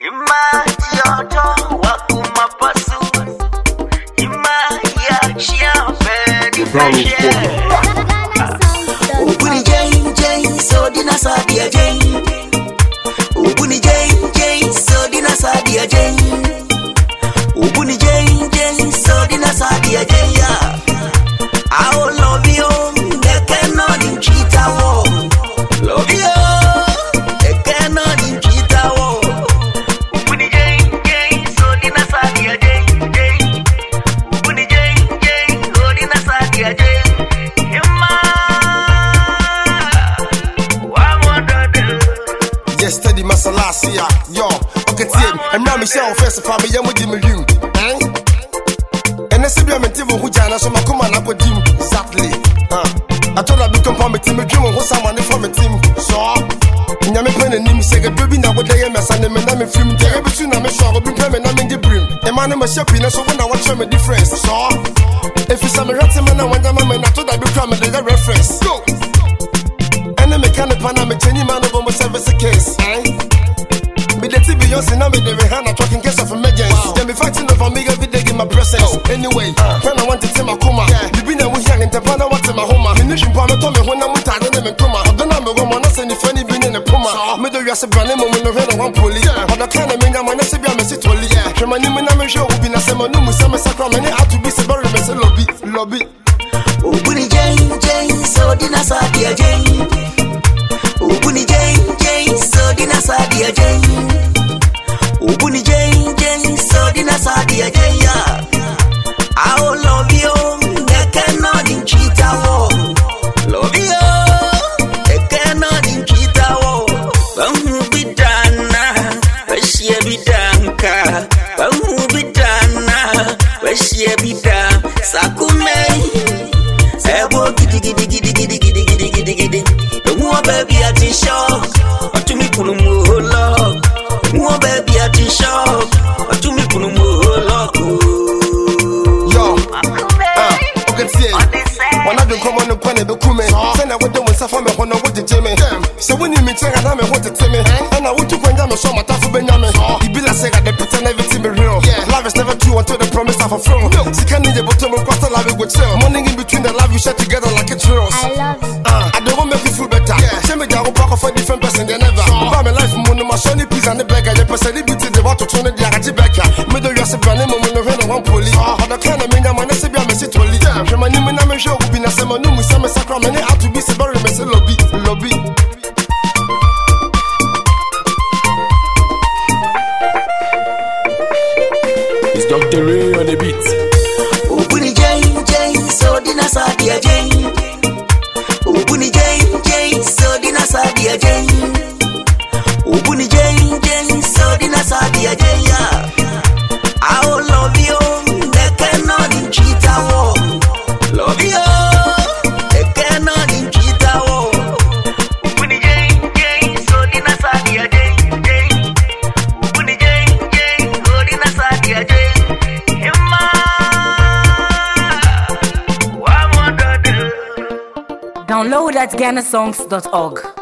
Ima yoto wakumapasu Ima yachia fedi feshe Ubuni jeng jeng so dinasabia jeng last year. Yo, okay, team, and now Michelle first for me, Yamu Jimmy Hugh. And I said, I'm a team who Jana, so my command up with him. Exactly. I told her to come from a team, a dream, who someone from a team. So, Yami Pen and Nim said, Baby, now what they am, my son, and I'm a film. They have a tune, I'm a shock, I'm a dream, and I'm in the brim. And my name is Shopping, so when I watch them a difference. So, Beyonce now with the Rihanna talking case of emergency. Wow. They be fighting over me every day in my presence. Oh. Anyway, uh. when I want to see my coma, yeah. you be now with young and the banner what's in my home. Ah. Me nation pa me to me when I'm with I don't even come. Ah. I don't know me woman, I say if any been in the puma. Me do you say brand name when no head on one police. I don't care me now when I say be a messy tolly. Yeah. She my name and I'm sure who be na say my name is some sacrament. I have to be so very messy lobby lobby. bahu bidana bashia bidanka. Bahu bidana bashia bidan sakume ebo gidi gidi gidi gidi gidi gidi gidi gidi. Ehun baby atisho otumi kunu mo lo ehun baby atisho otumi kunu mo lo yo akume uh, ah, okay see. wana bi komo no kwa ne be kume sana wo de won safa me when you meet and I'm what. And I would to when I'm show my tough benyame. You be like say that they pretend everything be real. Love is never true until the promise I fulfill. No, she can't need a bottom of cost love with sale. Morning in between the love you share together like it's real. I love you. Uh, I don't want to make you feel better. Yeah. Send me down back of a different person than ever. Sure. By my life, money, my shiny pieces, and the beggar. The person they beat the water turn the Agaji Becker. Middle Yassi Brandon, Mono Ren, one police. Other kind of man I'm a Nessibia Messi Tolly. Yeah, I'm a new man, I'm a show, we've been a summer, no, we summer sacrament. Terry on the beat. Ubuni jeng jeng, so dina sa dia jeng. At GhanaSongs.org.